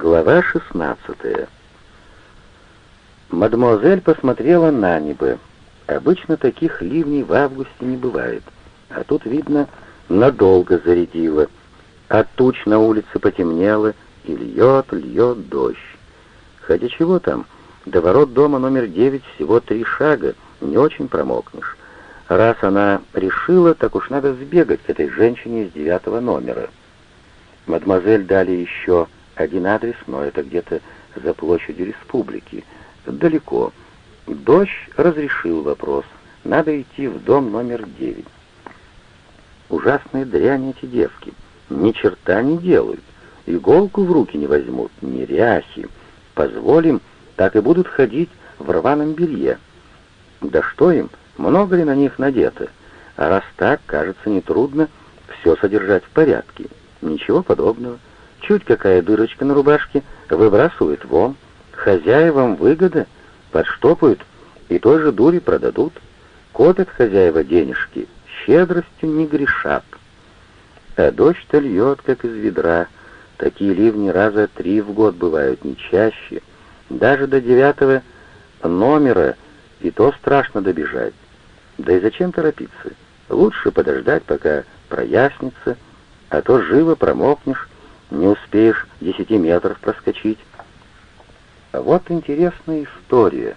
Глава 16 Мадемуазель посмотрела на небо. Обычно таких ливней в августе не бывает, а тут, видно, надолго зарядило. От туч на улице потемнело, и льет, льет дождь. Хотя чего там, до ворот дома номер девять всего три шага, не очень промокнешь. Раз она решила, так уж надо сбегать к этой женщине из девятого номера. Мадемуазель дали еще один адрес, но это где-то за площадью республики, далеко. Дождь разрешил вопрос. Надо идти в дом номер девять. Ужасные дряни эти девки. Ни черта не делают. Иголку в руки не возьмут, неряхи. Позволим, так и будут ходить в рваном белье. Да что им, много ли на них надето? А раз так, кажется, нетрудно все содержать в порядке. Ничего подобного. Чуть какая дырочка на рубашке, выбрасывают вон. Хозяевам выгода, подштопают и той же дури продадут. Копят хозяева денежки, щедростью не грешат. А дождь-то льет, как из ведра. Такие ливни раза три в год бывают, не чаще. Даже до девятого номера и то страшно добежать. Да и зачем торопиться? Лучше подождать, пока прояснится, а то живо промокнешь, не успеешь десяти метров проскочить. Вот интересная история.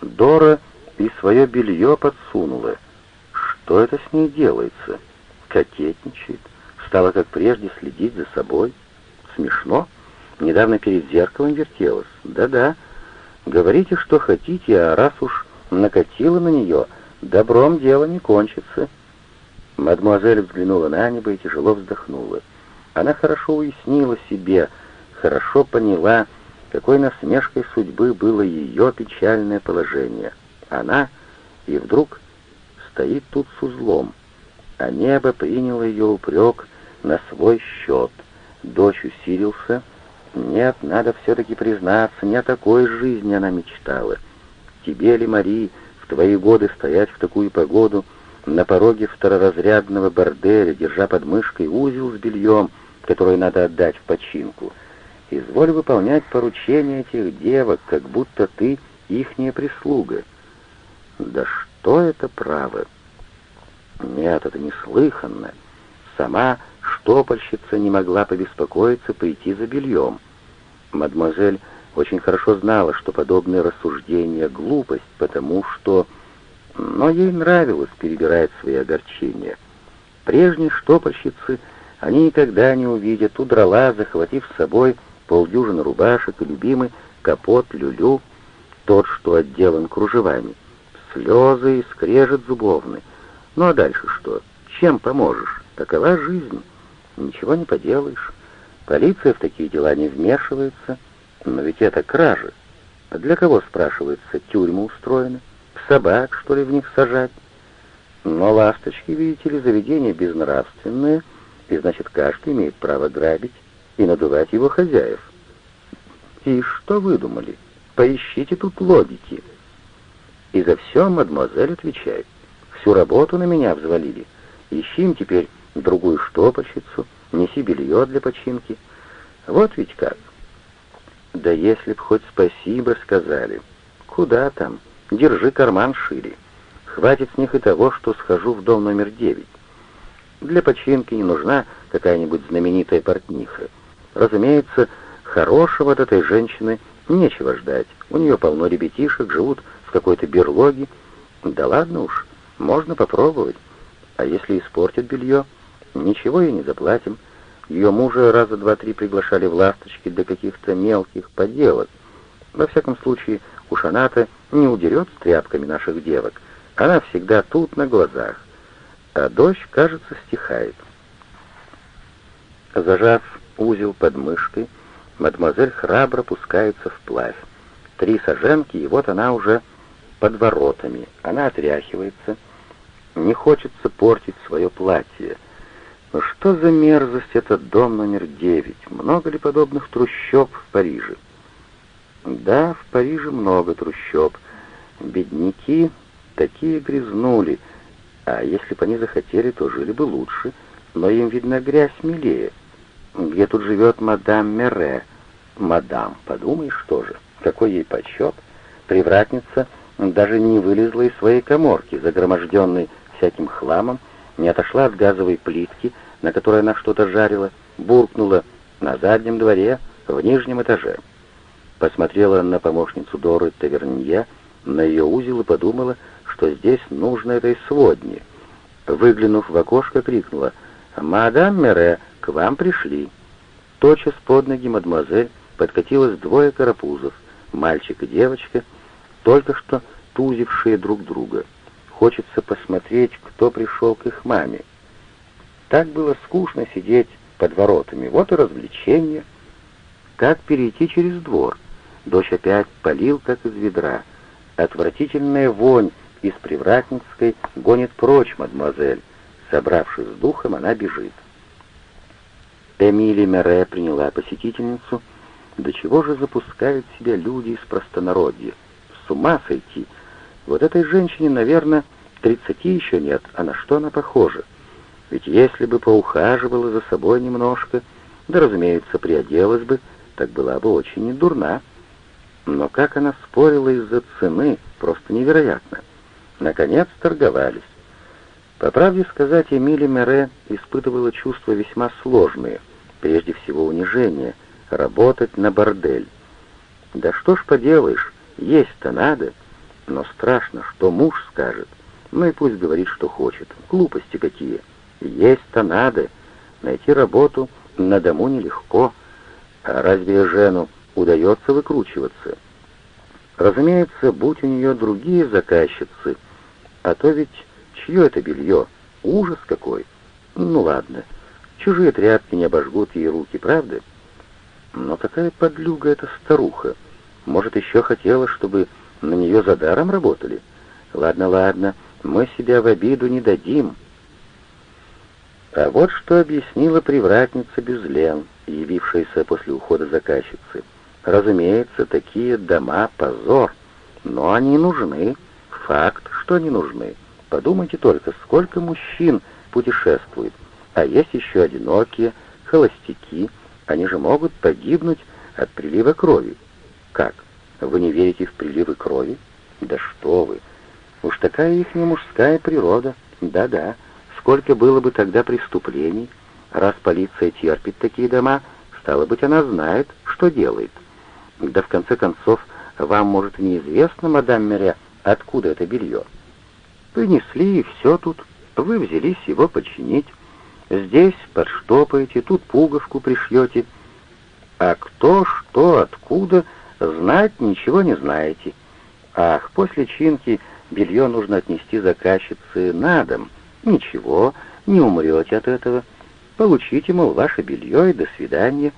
Дора и свое белье подсунула. Что это с ней делается? Кокетничает. Стала, как прежде, следить за собой. Смешно. Недавно перед зеркалом вертелась. Да-да. Говорите, что хотите, а раз уж накатила на нее, добром дело не кончится. Мадемуазель взглянула на небо и тяжело вздохнула. Она хорошо уяснила себе, хорошо поняла, какой насмешкой судьбы было ее печальное положение. Она и вдруг стоит тут с узлом, а небо приняло ее упрек на свой счет. Дождь усилился. Нет, надо все-таки признаться, не о такой жизни она мечтала. Тебе ли, Мари, в твои годы стоять в такую погоду на пороге второразрядного борделя, держа под мышкой узел с бельем, который надо отдать в починку. Изволь выполнять поручения этих девок, как будто ты ихняя прислуга. Да что это право? Нет, это неслыханно. Сама штопальщица не могла побеспокоиться пойти за бельем. Мадемуазель очень хорошо знала, что подобные рассуждения — глупость, потому что... Но ей нравилось перебирать свои огорчения. Прежние штопальщицы — они никогда не увидят, удрала, захватив с собой полдюжины рубашек и любимый капот люлю, тот, что отделан кружевами. Слезы и скрежет зубовный. Ну а дальше что? Чем поможешь? Такова жизнь. Ничего не поделаешь. Полиция в такие дела не вмешивается. Но ведь это кражи. А для кого, спрашивается, тюрьмы устроены? Собак, что ли, в них сажать? Но ласточки, видите ли, заведения безнравственные — и значит, каждый имеет право грабить и надувать его хозяев. И что вы думали? Поищите тут логики. И за все мадемуазель отвечает. Всю работу на меня взвалили. Ищи им теперь другую штопальщицу, неси белье для починки. Вот ведь как. Да если б хоть спасибо сказали. Куда там? Держи карман шире. Хватит с них и того, что схожу в дом номер девять. Для починки не нужна какая-нибудь знаменитая портниха. Разумеется, хорошего от этой женщины нечего ждать. У нее полно ребятишек, живут в какой-то берлоге. Да ладно уж, можно попробовать. А если испортят белье, ничего ей не заплатим. Ее мужа раза два-три приглашали в ласточки для каких-то мелких поделок. Во всяком случае, уж она-то не удерет с тряпками наших девок. Она всегда тут на глазах а дождь, кажется, стихает. Зажав узел под мышкой, мадемуазель храбро пускается вплавь. Три саженки, и вот она уже под воротами. Она отряхивается. Не хочется портить свое платье. Но что за мерзость этот дом номер девять? Много ли подобных трущоб в Париже? Да, в Париже много трущоб. Бедняки такие грязнули, а если бы они захотели, то жили бы лучше, но им, видно, грязь милее. Где тут живет мадам Мере? мадам, подумаешь, что же, какой ей почет. Привратница даже не вылезла из своей коморки, загроможденной всяким хламом, не отошла от газовой плитки, на которой она что-то жарила, буркнула на заднем дворе в нижнем этаже. Посмотрела на помощницу Доры Тавернье, на ее узел и подумала, что здесь нужно этой сводни. Выглянув в окошко, крикнула «Мадам Мере, к вам пришли». Тотчас под ноги мадемуазель подкатилось двое карапузов, мальчик и девочка, только что тузившие друг друга. Хочется посмотреть, кто пришел к их маме. Так было скучно сидеть под воротами. Вот и развлечение. Как перейти через двор? Дождь опять полил, как из ведра. Отвратительная вонь из Привратницкой гонит прочь мадемуазель. Собравшись с духом, она бежит. Эмили Мере приняла посетительницу. До чего же запускают себя люди из простонародья? С ума сойти! Вот этой женщине, наверное, тридцати еще нет, а на что она похожа? Ведь если бы поухаживала за собой немножко, да, разумеется, приоделась бы, так была бы очень недурна. Но как она спорила из-за цены, просто невероятно. Наконец торговались. По правде сказать, Эмили Мере испытывала чувства весьма сложные, прежде всего унижение, работать на бордель. Да что ж поделаешь, есть-то надо, но страшно, что муж скажет. Ну и пусть говорит, что хочет. Глупости какие. Есть-то надо. Найти работу на дому нелегко. А разве жену удается выкручиваться? Разумеется, будь у нее другие заказчицы, а то ведь чье это белье? Ужас какой! Ну ладно, чужие тряпки не обожгут ей руки, правда? Но какая подлюга эта старуха! Может, еще хотела, чтобы на нее за даром работали? Ладно, ладно, мы себя в обиду не дадим. А вот что объяснила привратница Бюзлен, явившаяся после ухода заказчицы. Разумеется, такие дома — позор, но они нужны. Факт, что они нужны. Подумайте только, сколько мужчин путешествует, а есть еще одинокие, холостяки, они же могут погибнуть от прилива крови. Как? Вы не верите в приливы крови? Да что вы! Уж такая их не мужская природа. Да-да. Сколько было бы тогда преступлений? Раз полиция терпит такие дома, стало быть, она знает, что делает. Да в конце концов, вам, может, неизвестно, мадам Меря, откуда это белье. Принесли, и все тут. Вы взялись его починить. Здесь подштопаете, тут пуговку пришьете. А кто, что, откуда, знать ничего не знаете. Ах, после чинки белье нужно отнести заказчице на дом. Ничего, не умрете от этого. Получите, мол, ваше белье и до свидания.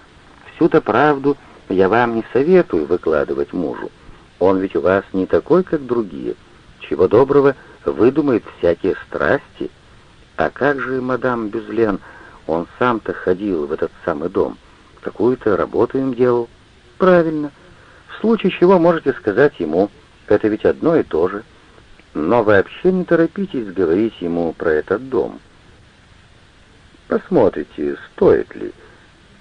Всю-то правду я вам не советую выкладывать мужу. Он ведь у вас не такой, как другие. Чего доброго, выдумает всякие страсти. А как же, мадам Бюзлен, он сам-то ходил в этот самый дом. Какую-то работу им делал. Правильно. В случае чего можете сказать ему, это ведь одно и то же. Но вообще не торопитесь говорить ему про этот дом. Посмотрите, стоит ли.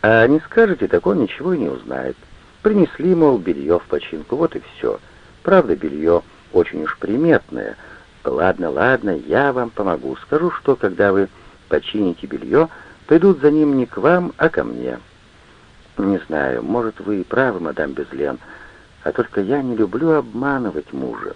А не скажете, так он ничего и не узнает. Принесли, мол, белье в починку, вот и все. Правда, белье очень уж приметное. Ладно, ладно, я вам помогу. Скажу, что когда вы почините белье, придут за ним не к вам, а ко мне. Не знаю, может, вы и правы, мадам Безлен, а только я не люблю обманывать мужа.